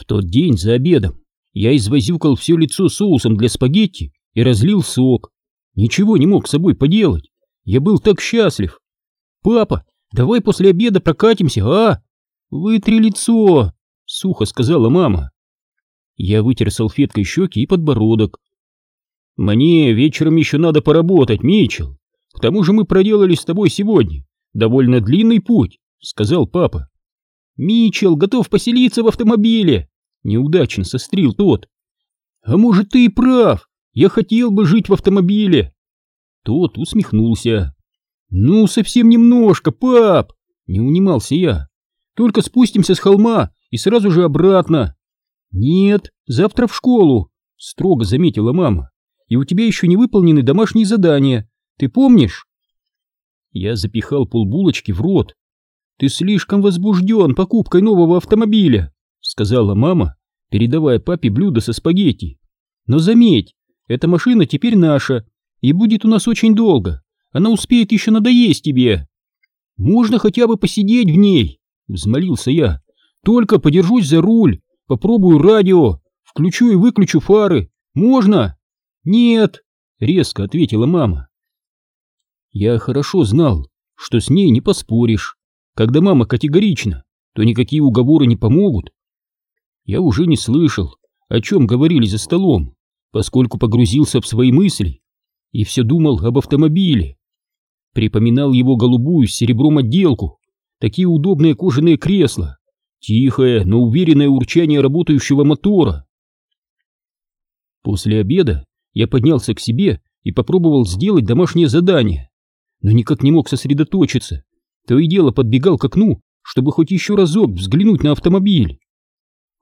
В тот день за обедом я извозюкал все лицо соусом для спагетти и разлил сок. Ничего не мог с собой поделать. Я был так счастлив. «Папа, давай после обеда прокатимся, а?» «Вытри лицо!» — сухо сказала мама. Я вытер салфеткой щеки и подбородок. «Мне вечером еще надо поработать, Митчелл. К тому же мы проделали с тобой сегодня довольно длинный путь», — сказал папа. «Митчелл готов поселиться в автомобиле!» — неудачно сострил тот. «А может, ты и прав, я хотел бы жить в автомобиле!» Тот усмехнулся. «Ну, совсем немножко, пап!» — не унимался я. «Только спустимся с холма и сразу же обратно!» «Нет, завтра в школу!» — строго заметила мама. «И у тебя еще не выполнены домашние задания. Ты помнишь?» Я запихал полбулочки в рот. «Ты слишком возбужден покупкой нового автомобиля», — сказала мама, передавая папе блюдо со спагетти. «Но заметь, эта машина теперь наша и будет у нас очень долго. Она успеет еще надоесть тебе». «Можно хотя бы посидеть в ней», — взмолился я. «Только подержусь за руль, попробую радио, включу и выключу фары. Можно?» «Нет», — резко ответила мама. Я хорошо знал, что с ней не поспоришь. Когда мама категорична, то никакие уговоры не помогут. Я уже не слышал, о чем говорили за столом, поскольку погрузился в свои мысли и все думал об автомобиле. Припоминал его голубую с серебром отделку, такие удобные кожаные кресла, тихое, но уверенное урчание работающего мотора. После обеда я поднялся к себе и попробовал сделать домашнее задание но никак не мог сосредоточиться. То и дело подбегал к окну, чтобы хоть еще разок взглянуть на автомобиль.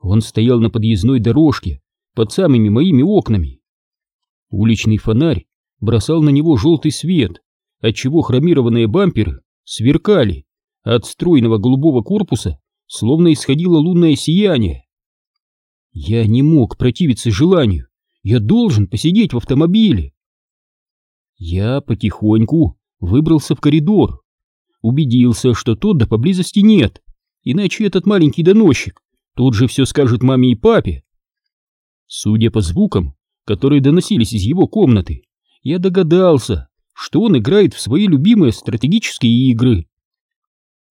Он стоял на подъездной дорожке, под самыми моими окнами. Уличный фонарь бросал на него желтый свет, отчего хромированные бамперы сверкали, а от стройного голубого корпуса словно исходило лунное сияние. Я не мог противиться желанию, я должен посидеть в автомобиле. Я потихоньку выбрался в коридор. Убедился, что Тодда поблизости нет, иначе этот маленький доносчик тут же все скажет маме и папе. Судя по звукам, которые доносились из его комнаты, я догадался, что он играет в свои любимые стратегические игры.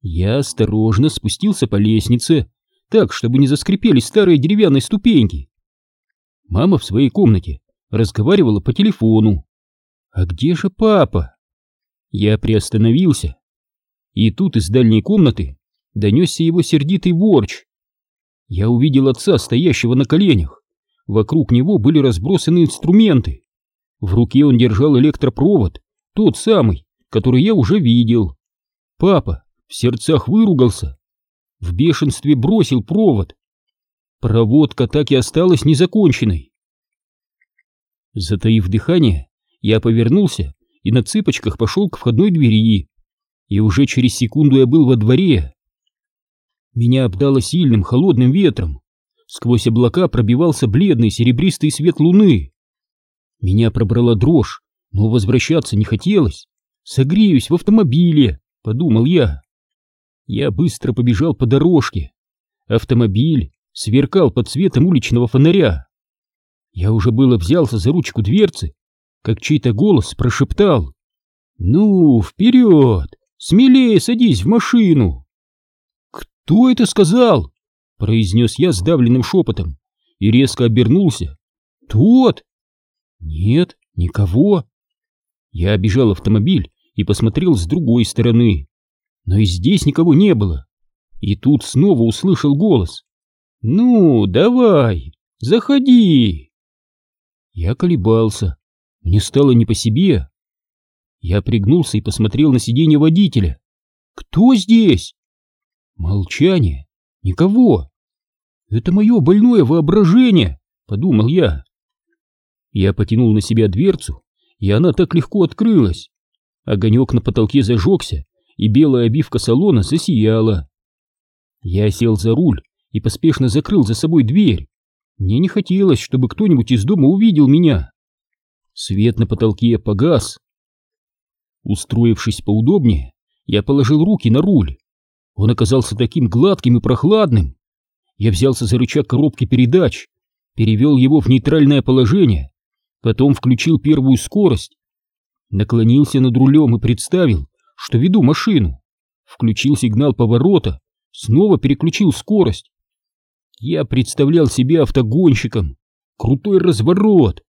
Я осторожно спустился по лестнице, так, чтобы не заскрипели старые деревянные ступеньки. Мама в своей комнате разговаривала по телефону. А где же папа? Я приостановился. И тут из дальней комнаты донесся его сердитый ворч. Я увидел отца, стоящего на коленях. Вокруг него были разбросаны инструменты. В руке он держал электропровод, тот самый, который я уже видел. Папа в сердцах выругался, в бешенстве бросил провод. Проводка так и осталась незаконченной. Затаив дыхание, я повернулся и на цыпочках пошел к входной двери. И уже через секунду я был во дворе. Меня обдало сильным холодным ветром. Сквозь облака пробивался бледный серебристый свет луны. Меня пробрала дрожь, но возвращаться не хотелось. «Согреюсь в автомобиле», — подумал я. Я быстро побежал по дорожке. Автомобиль сверкал под светом уличного фонаря. Я уже было взялся за ручку дверцы, как чей-то голос прошептал «Ну, вперед! Смелее садись в машину!» «Кто это сказал?» — произнес я сдавленным шепотом и резко обернулся. «Тот?» «Нет, никого». Я обежал автомобиль и посмотрел с другой стороны, но и здесь никого не было. И тут снова услышал голос. «Ну, давай, заходи!» Я колебался, мне стало не по себе. Я пригнулся и посмотрел на сиденье водителя. «Кто здесь?» Молчание. Никого. «Это мое больное воображение», — подумал я. Я потянул на себя дверцу, и она так легко открылась. Огонек на потолке зажегся, и белая обивка салона засияла. Я сел за руль и поспешно закрыл за собой дверь. Мне не хотелось, чтобы кто-нибудь из дома увидел меня. Свет на потолке погас. Устроившись поудобнее, я положил руки на руль. Он оказался таким гладким и прохладным. Я взялся за рычаг коробки передач, перевел его в нейтральное положение, потом включил первую скорость, наклонился над рулем и представил, что веду машину, включил сигнал поворота, снова переключил скорость. Я представлял себя автогонщиком, крутой разворот.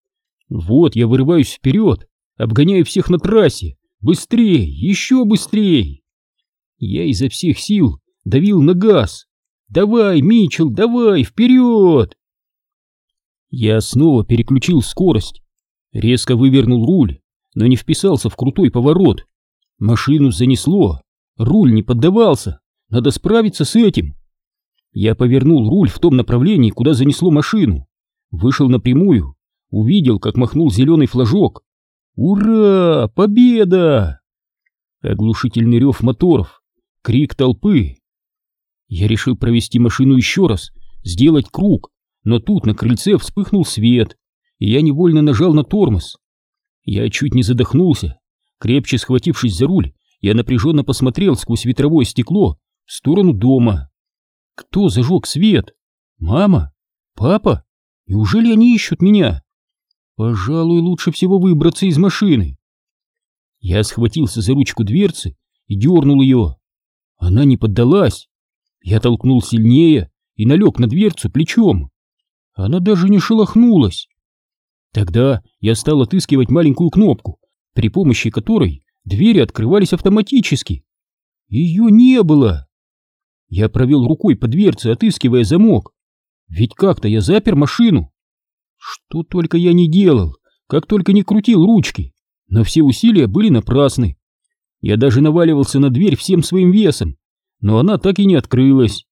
Вот я вырываюсь вперед, обгоняю всех на трассе, быстрее, еще быстрее. Я изо всех сил давил на газ. «Давай, Митчелл, давай, вперед!» Я снова переключил скорость, резко вывернул руль, но не вписался в крутой поворот. Машину занесло, руль не поддавался, надо справиться с этим. Я повернул руль в том направлении, куда занесло машину, вышел напрямую, увидел, как махнул зеленый флажок. «Ура! Победа!» Оглушительный рев моторов, крик толпы. Я решил провести машину еще раз, сделать круг, но тут на крыльце вспыхнул свет, и я невольно нажал на тормоз. Я чуть не задохнулся. Крепче схватившись за руль, я напряженно посмотрел сквозь ветровое стекло в сторону дома. Кто зажег свет? Мама? Папа? Неужели они ищут меня? Пожалуй, лучше всего выбраться из машины. Я схватился за ручку дверцы и дернул ее. Она не поддалась. Я толкнул сильнее и налег на дверцу плечом. Она даже не шелохнулась. Тогда я стал отыскивать маленькую кнопку, при помощи которой двери открывались автоматически. Ее не было. Я провел рукой по дверце, отыскивая замок. Ведь как-то я запер машину. Что только я не делал, как только не крутил ручки, но все усилия были напрасны. Я даже наваливался на дверь всем своим весом, но она так и не открылась.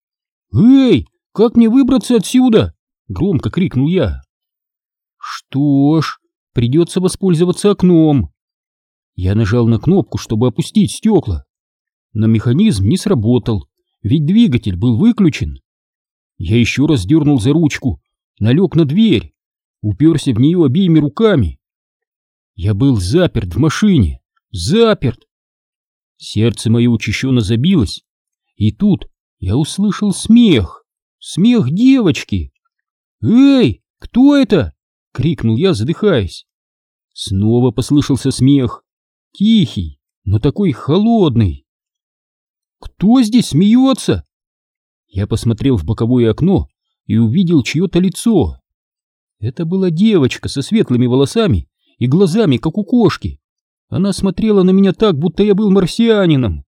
«Эй, как мне выбраться отсюда?» — громко крикнул я. «Что ж, придется воспользоваться окном». Я нажал на кнопку, чтобы опустить стекла, но механизм не сработал, ведь двигатель был выключен. Я еще раз дернул за ручку, налег на дверь, уперся в нее обеими руками. Я был заперт в машине, заперт. Сердце мое учащенно забилось, и тут я услышал смех, смех девочки. «Эй, кто это?» — крикнул я, задыхаясь. Снова послышался смех, тихий, но такой холодный. «Кто здесь смеется?» Я посмотрел в боковое окно и увидел чье-то лицо. Это была девочка со светлыми волосами и глазами, как у кошки. Она смотрела на меня так, будто я был марсианином.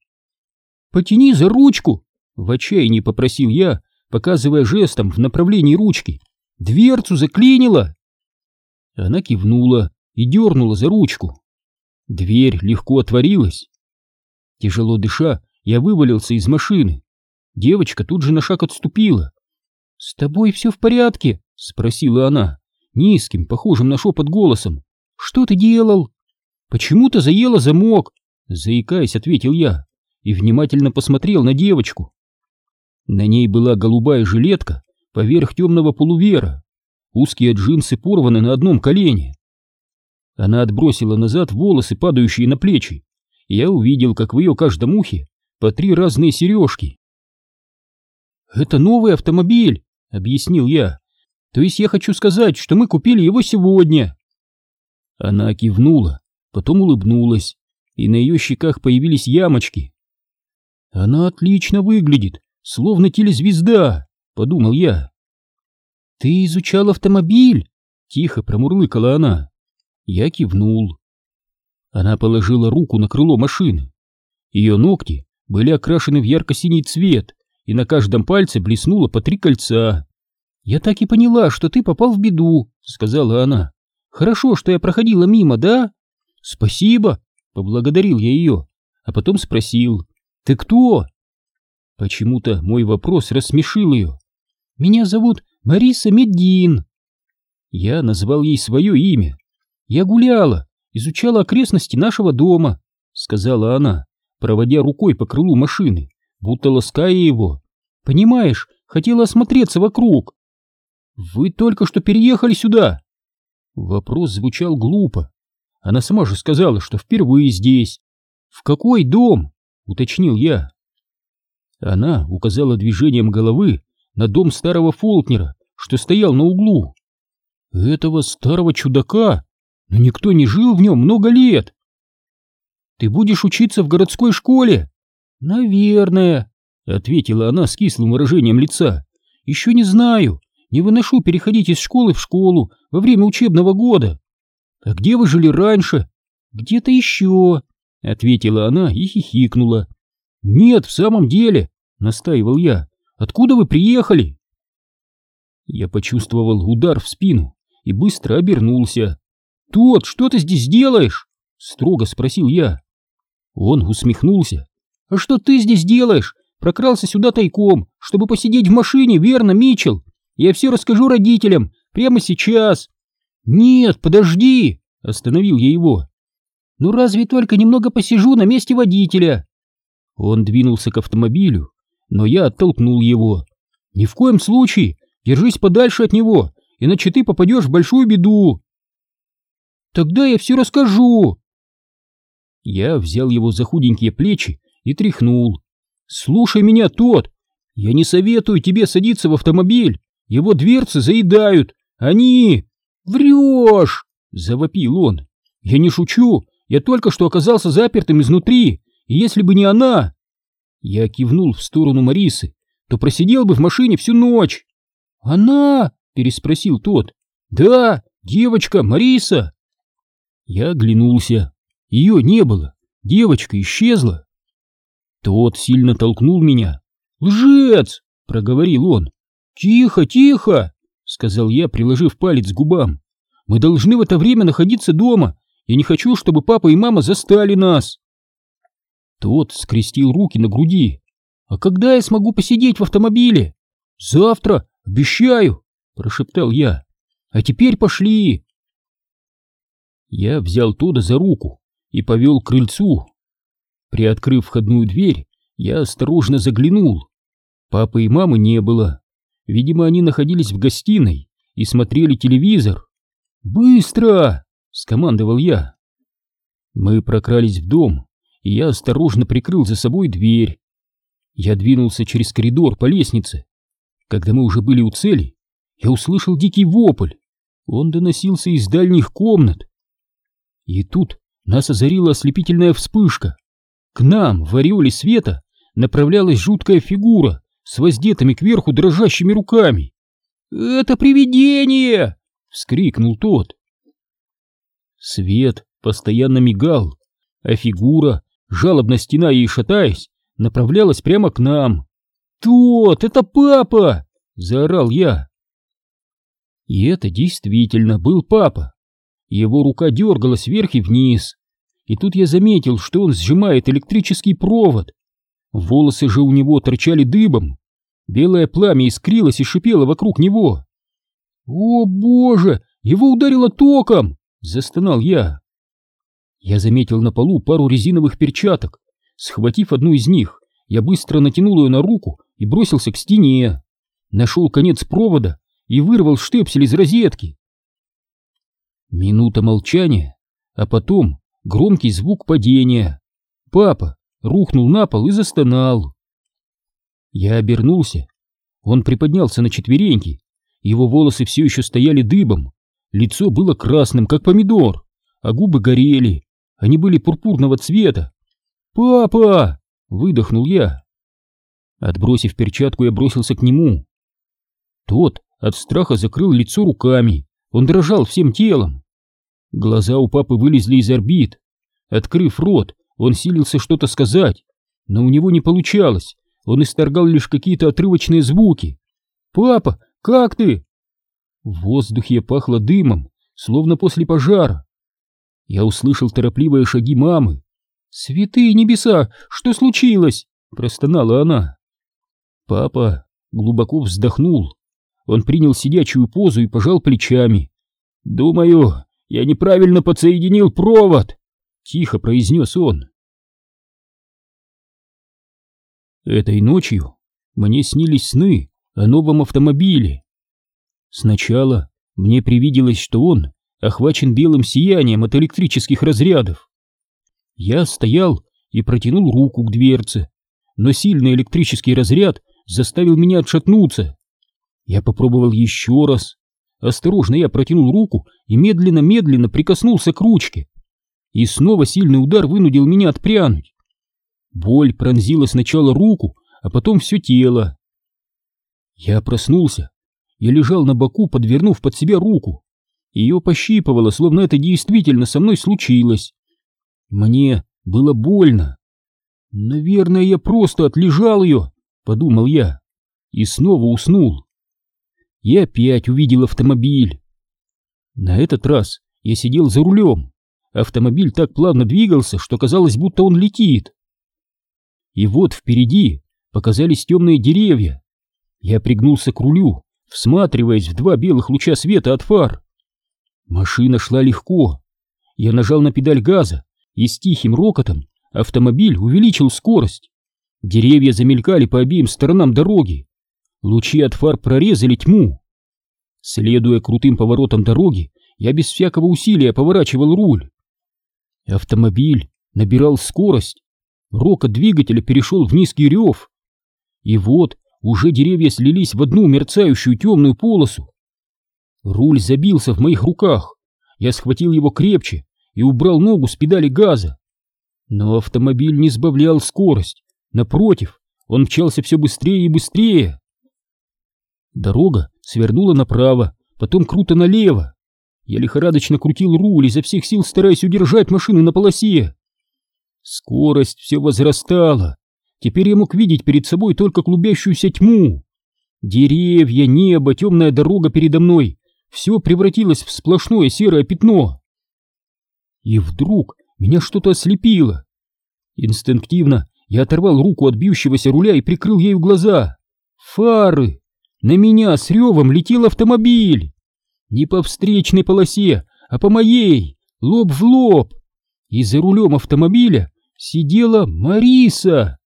«Потяни за ручку!» — в отчаянии попросил я, показывая жестом в направлении ручки. Дверцу заклинило!» Она кивнула и дернула за ручку. Дверь легко отворилась. Тяжело дыша, я вывалился из машины. Девочка тут же на шаг отступила. «С тобой все в порядке?» — спросила она, низким, похожим на шепот голосом. «Что ты делал?» «Почему-то заела замок», — заикаясь, ответил я и внимательно посмотрел на девочку. На ней была голубая жилетка поверх темного полувера. Узкие джинсы порваны на одном колене. Она отбросила назад волосы, падающие на плечи. я увидел, как в ее каждом ухе по три разные сережки. «Это новый автомобиль», — объяснил я. «То есть я хочу сказать, что мы купили его сегодня». Она кивнула, потом улыбнулась, и на ее щеках появились ямочки. «Она отлично выглядит, словно телезвезда», подумал я. «Ты изучал автомобиль?» — тихо промурлыкала она. Я кивнул. Она положила руку на крыло машины. Ее ногти были окрашены в ярко-синий цвет, и на каждом пальце блеснуло по три кольца. «Я так и поняла, что ты попал в беду», — сказала она. «Хорошо, что я проходила мимо, да?» «Спасибо», — поблагодарил я ее, а потом спросил. «Ты кто?» Почему-то мой вопрос рассмешил ее. Меня зовут Мариса Меддин. Я назвал ей свое имя. Я гуляла, изучала окрестности нашего дома, сказала она, проводя рукой по крылу машины, будто лаская его. Понимаешь, хотела осмотреться вокруг. Вы только что переехали сюда. Вопрос звучал глупо. Она сама же сказала, что впервые здесь. В какой дом? уточнил я. Она указала движением головы на дом старого Фолкнера, что стоял на углу. Этого старого чудака? Но никто не жил в нем много лет. Ты будешь учиться в городской школе? Наверное, ответила она с кислым выражением лица. Еще не знаю. Не выношу переходить из школы в школу во время учебного года. А где вы жили раньше? Где-то еще, ответила она и хихикнула. Нет, в самом деле, настаивал я. Откуда вы приехали? Я почувствовал удар в спину и быстро обернулся. «Тот, что ты здесь делаешь?» — строго спросил я. Он усмехнулся. «А что ты здесь делаешь? Прокрался сюда тайком, чтобы посидеть в машине, верно, Мичел? Я все расскажу родителям, прямо сейчас». «Нет, подожди!» — остановил я его. «Ну разве только немного посижу на месте водителя?» Он двинулся к автомобилю, но я оттолкнул его. «Ни в коем случае! Держись подальше от него, иначе ты попадешь в большую беду!» «Тогда я все расскажу!» Я взял его за худенькие плечи и тряхнул. «Слушай меня, тот! Я не советую тебе садиться в автомобиль! Его дверцы заедают! Они...» «Врешь!» — завопил он. «Я не шучу! Я только что оказался запертым изнутри, и если бы не она...» Я кивнул в сторону Марисы, то просидел бы в машине всю ночь. «Она?» — переспросил тот. «Да, девочка, Мариса!» Я оглянулся. Ее не было. Девочка исчезла. Тот сильно толкнул меня. «Лжец!» — проговорил он. «Тихо, тихо!» — сказал я, приложив палец к губам. «Мы должны в это время находиться дома. Я не хочу, чтобы папа и мама застали нас!» Тот скрестил руки на груди. «А когда я смогу посидеть в автомобиле?» «Завтра, обещаю!» — прошептал я. «А теперь пошли!» Я взял Тода за руку и повел к крыльцу. Приоткрыв входную дверь, я осторожно заглянул. Папы и мамы не было. Видимо, они находились в гостиной и смотрели телевизор. «Быстро!» — скомандовал я. Мы прокрались в дом, и я осторожно прикрыл за собой дверь. Я двинулся через коридор по лестнице. Когда мы уже были у цели, я услышал дикий вопль. Он доносился из дальних комнат. И тут нас озарила ослепительная вспышка. К нам в ореоле света направлялась жуткая фигура с воздетыми кверху дрожащими руками. «Это привидение!» — вскрикнул тот. Свет постоянно мигал, а фигура, жалобно стеная и шатаясь, направлялась прямо к нам. «Тот, это папа!» — заорал я. И это действительно был папа. Его рука дергалась вверх и вниз. И тут я заметил, что он сжимает электрический провод. Волосы же у него торчали дыбом. Белое пламя искрилось и шипело вокруг него. «О, боже! Его ударило током!» — застонал я. Я заметил на полу пару резиновых перчаток. Схватив одну из них, я быстро натянул ее на руку и бросился к стене. Нашел конец провода и вырвал штепсель из розетки. Минута молчания, а потом громкий звук падения. Папа рухнул на пол и застонал. Я обернулся. Он приподнялся на четвереньки. Его волосы все еще стояли дыбом. Лицо было красным, как помидор, а губы горели. Они были пурпурного цвета. «Папа!» — выдохнул я. Отбросив перчатку, я бросился к нему. Тот от страха закрыл лицо руками. Он дрожал всем телом. Глаза у папы вылезли из орбит. Открыв рот, он силился что-то сказать, но у него не получалось. Он исторгал лишь какие-то отрывочные звуки. «Папа, как ты?» В воздухе пахло дымом, словно после пожара. Я услышал торопливые шаги мамы. «Святые небеса, что случилось?» — простонала она. Папа глубоко вздохнул. Он принял сидячую позу и пожал плечами. «Думаю, я неправильно подсоединил провод!» — тихо произнес он. Этой ночью мне снились сны о новом автомобиле. Сначала мне привиделось, что он охвачен белым сиянием от электрических разрядов. Я стоял и протянул руку к дверце, но сильный электрический разряд заставил меня отшатнуться. Я попробовал еще раз. Осторожно я протянул руку и медленно-медленно прикоснулся к ручке. И снова сильный удар вынудил меня отпрянуть. Боль пронзила сначала руку, а потом все тело. Я проснулся. Я лежал на боку, подвернув под себя руку. Ее пощипывало, словно это действительно со мной случилось. Мне было больно. Наверное, я просто отлежал ее, подумал я, и снова уснул. Я опять увидел автомобиль. На этот раз я сидел за рулем. Автомобиль так плавно двигался, что казалось, будто он летит. И вот впереди показались темные деревья. Я пригнулся к рулю, всматриваясь в два белых луча света от фар. Машина шла легко. Я нажал на педаль газа, и с тихим рокотом автомобиль увеличил скорость. Деревья замелькали по обеим сторонам дороги. Лучи от фар прорезали тьму. Следуя крутым поворотам дороги, я без всякого усилия поворачивал руль. Автомобиль набирал скорость. Рокот двигателя перешел в низкий рев. И вот уже деревья слились в одну мерцающую темную полосу. Руль забился в моих руках. Я схватил его крепче и убрал ногу с педали газа. Но автомобиль не сбавлял скорость. Напротив, он мчался все быстрее и быстрее. Дорога свернула направо, потом круто налево. Я лихорадочно крутил руль, изо всех сил стараясь удержать машину на полосе. Скорость все возрастала. Теперь я мог видеть перед собой только клубящуюся тьму. Деревья, небо, темная дорога передо мной — все превратилось в сплошное серое пятно. И вдруг меня что-то ослепило. Инстинктивно я оторвал руку от бьющегося руля и прикрыл ею глаза. Фары! На меня с ревом летел автомобиль! Не по встречной полосе, а по моей, лоб в лоб. И за рулем автомобиля сидела Мариса.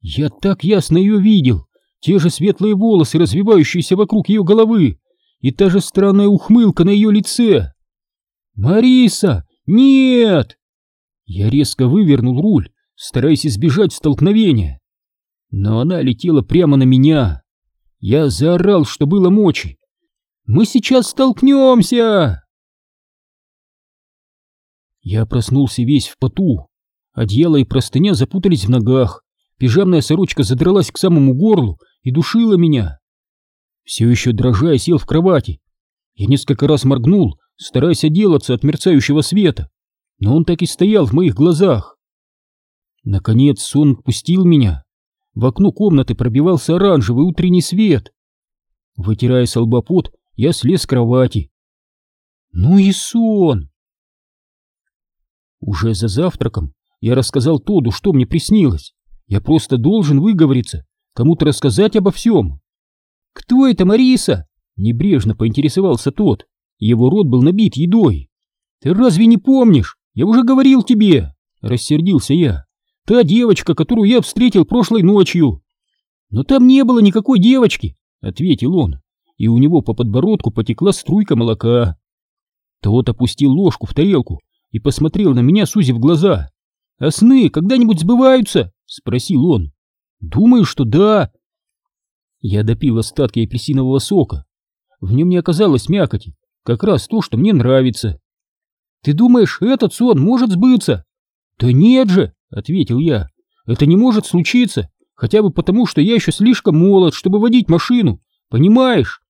Я так ясно ее видел, те же светлые волосы, развивающиеся вокруг ее головы, и та же странная ухмылка на ее лице. «Мариса! Нет!» Я резко вывернул руль, стараясь избежать столкновения. Но она летела прямо на меня. Я заорал, что было мочи. «Мы сейчас столкнемся!» Я проснулся весь в поту. Одеяло и простыня запутались в ногах. Пижамная сорочка задралась к самому горлу и душила меня. Все еще дрожа, я сел в кровати. Я несколько раз моргнул, стараясь отделаться от мерцающего света, но он так и стоял в моих глазах. Наконец сон отпустил меня. В окно комнаты пробивался оранжевый утренний свет. Вытирая с я слез с кровати. Ну и сон! Уже за завтраком я рассказал Тоду, что мне приснилось. Я просто должен выговориться, кому-то рассказать обо всем. «Кто это Мариса?» — небрежно поинтересовался тот. Его рот был набит едой. «Ты разве не помнишь? Я уже говорил тебе!» — рассердился я. «Та девочка, которую я встретил прошлой ночью!» «Но там не было никакой девочки!» — ответил он, и у него по подбородку потекла струйка молока. Тот опустил ложку в тарелку и посмотрел на меня, сузив глаза. «А сны когда-нибудь сбываются?» — спросил он. «Думаю, что да». Я допил остатки апельсинового сока. В нем не оказалось мякоти, как раз то, что мне нравится. «Ты думаешь, этот сон может сбыться?» «Да нет же», — ответил я. «Это не может случиться, хотя бы потому, что я еще слишком молод, чтобы водить машину, понимаешь?»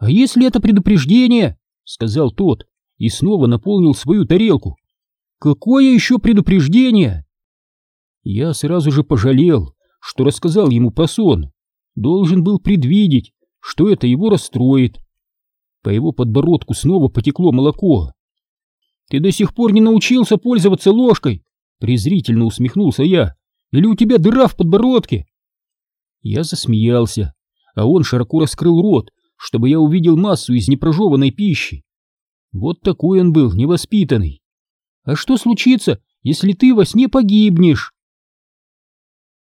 «А если это предупреждение?» — сказал тот и снова наполнил свою тарелку. «Какое еще предупреждение?» Я сразу же пожалел, что рассказал ему про сон. Должен был предвидеть, что это его расстроит. По его подбородку снова потекло молоко. «Ты до сих пор не научился пользоваться ложкой?» Презрительно усмехнулся я. «Или у тебя дыра в подбородке?» Я засмеялся, а он широко раскрыл рот, чтобы я увидел массу из непрожеванной пищи. Вот такой он был, невоспитанный. «А что случится, если ты во сне погибнешь?»